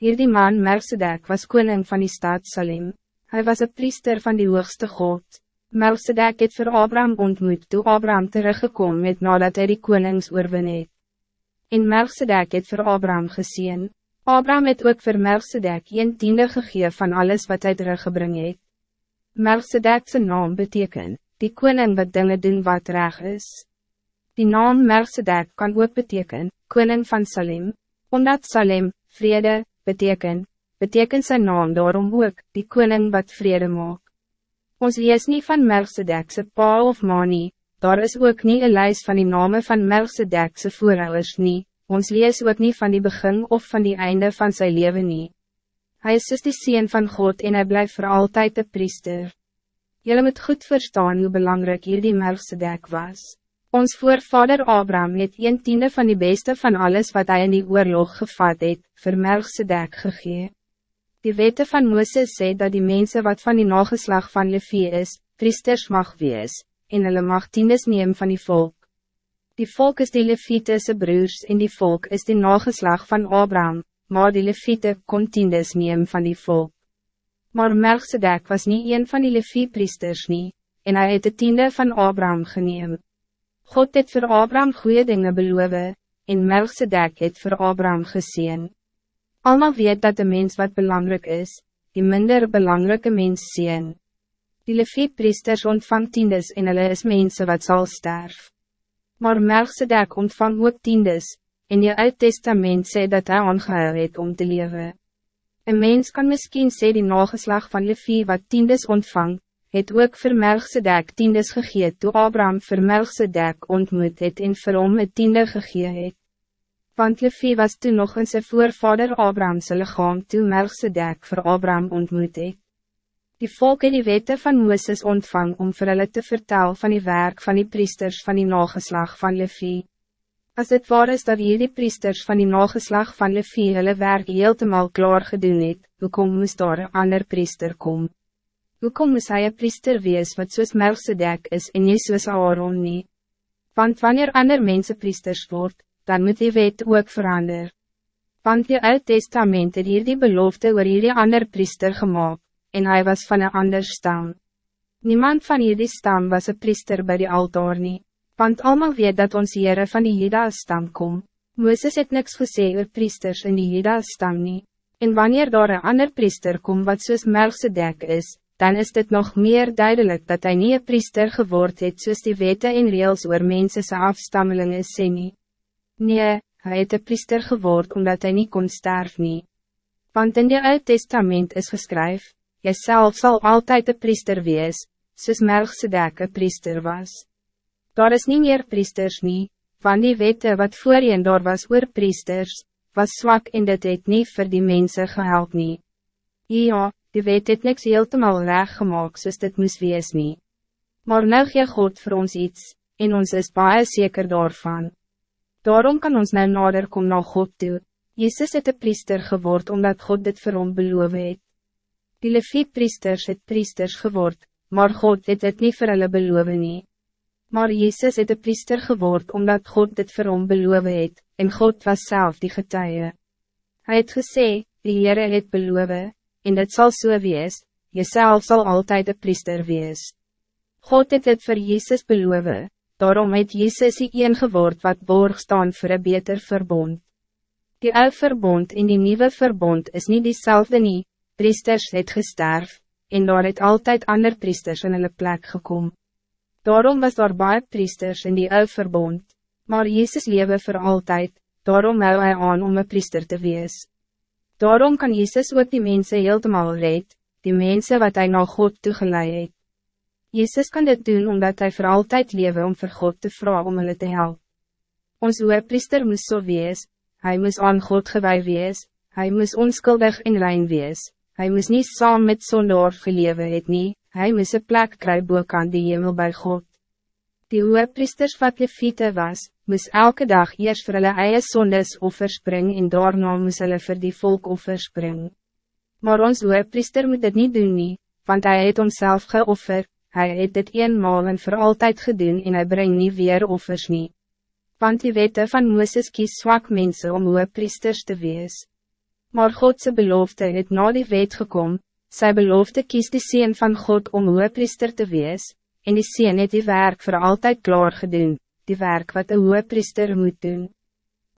Hierdie man Melchizedek was koning van die stad Salem. Hij was een priester van die hoogste God. Melchizedek het voor Abraham ontmoet toe Abraham teruggekomen met nadat hij die konings oorwin het. En Melchizedek het voor Abraham gezien. Abraham het ook voor Melchizedek een tiende gegee van alles wat hij teruggebring het. Melchizedek's naam betekent, die koning wat dingen doen wat reg is. Die naam Melchizedek kan ook betekenen, koning van Salem, omdat Salem, vrede, betekent, betekent zijn naam daarom ook, die koning wat vrede maak. Ons lees niet van Melchizedekse pa of ma nie, daar is ook niet een lijst van die namen van Melchizedekse voorouders nie, ons lees ook niet van die begin of van die einde van zijn leven nie. Hij is dus die sien van God en hij blijft voor altijd de priester. Jullie moet goed verstaan hoe belangrijk hier die Melchizedek was. Ons voorvader Abraham het een tiende van die beste van alles wat hij in die oorlog gevat het, vir Melchizedek gegee. Die wette van Mooses sê dat die mensen wat van die nageslag van Levi is, priesters mag wees, en hulle mag tiendes neem van die volk. Die volk is die Levitese broers en die volk is die nageslag van Abraham, maar die Levite kon tiendes neem van die volk. Maar Melchizedek was niet een van die Levi-priesters nie, en hij het de tiende van Abraham geneem. God het voor Abraham goede dingen beloven, en Melchizedek het voor Abraham gezien. Almal weet dat de mens wat belangrijk is, die minder belangrijke mens zien. Die Levi-priesters ontvang tiendes en hulle is mensen wat zal sterf. Maar Melchizedek ontvang ook tiendes, en je uit testament sê dat hij aangehou het om te leven. Een mens kan misschien sê die nageslag van Levi wat tiendes ontvang, het ook vir Melchizedek tiendes gegee toe Abraham vir Melchizedek ontmoet het en vir hom het tiende gegee het. Want Levi was toen nog in sy voorvader Abrahamse lichaam toe Melchizedek vir Abraham ontmoet het. Die volk het die wette van Mooses ontvang om vir hulle te vertel van die werk van die priesters van die nageslag van Levi. Als het waar is dat hierdie priesters van die nageslag van Levi hulle werk heeltemal klaar gedoen het, hoekom moest daar een ander priester komen? Hoekom moes hy een priester wees wat soos Melchizedek is en nie soos Aaron nie? Want wanneer ander mensen priesters word, dan moet die wet ook verander. Want die Oud Testament het hier die belofte oor hierdie ander priester gemaakt, en hij was van een ander stam. Niemand van hierdie stam was een priester bij die altaar nie, want allemaal weet dat ons Heere van die Jeda stam kom. Mooses het niks gesê oor priesters in die Jeda stam nie, en wanneer daar een ander priester kom wat soos Melchizedek is, dan is het nog meer duidelijk dat hij niet een priester geword het soos die wette en reels oor mensense afstammelingen sê nie. Nee, hij het een priester geword omdat hij niet kon sterven. nie. Want in die Oud Testament is geskryf, Jy self sal altyd een priester wees, soos Melchizedek een priester was. Daar is niet meer priesters nie, van die wette wat voorheen daar was oor priesters, was zwak en dit het nie vir die mensen gehelp nie. Ja, die wet het niks heeltemal reg gemaakt soos dit moes wees nie. Maar nou gee God voor ons iets, en ons is baie zeker daarvan. Daarom kan ons nou nader kom na God toe. Jezus het een priester geword omdat God dit vir hom beloof het. Die Leviet-priesters het priesters geword, maar God het dit niet vir hulle beloof nie. Maar Jezus het een priester geword omdat God dit vir hom beloof het, en God was zelf die getuie. Hij het gesê, die Heere het beloof, en dit zal so wees, jezelf zal altijd de priester wees. God het het voor Jezus beloof, daarom het Jezus die een geword wat borg staan voor een beter verbond. Die oude verbond en die nieuwe verbond is niet diezelfde nie, priesters het gesterf, en daar het altijd ander priesters in hulle plek gekom. Daarom was daar baie priesters in die oude verbond, maar Jezus lewe voor altijd, daarom hou hy aan om een priester te wees. Daarom kan Jezus ook die mensen heeltemal red, die mensen wat hij naar God toegeleid het. Jezus kan dit doen omdat hij voor altijd lewe om voor God te vragen om hulle te helpen. Ons priester moest zo so wees, hij moest aan God gewij wees, hij moest onskuldig in lijn wees, hij moest niet saam met zondoor gelewe het nie, hij moest een plek boek aan die hemel bij God. Die priesters wat leviete was, moes elke dag eerst vir hulle eie sondes offers bring en daarna moes hulle vir die volk offers bring. Maar ons priester moet dit niet doen nie, want hij het homself geoffer, hij het dit eenmaal en voor altijd gedoen en hij brengt niet weer offers nie. Want die wette van Mooses kies zwak mensen om priesters te wees. Maar Godse belofte het na die wet gekom, sy belofte kies die Seen van God om priester te wees, en die Seen het die werk voor altijd klaar gedoen, die werk wat een priester moet doen.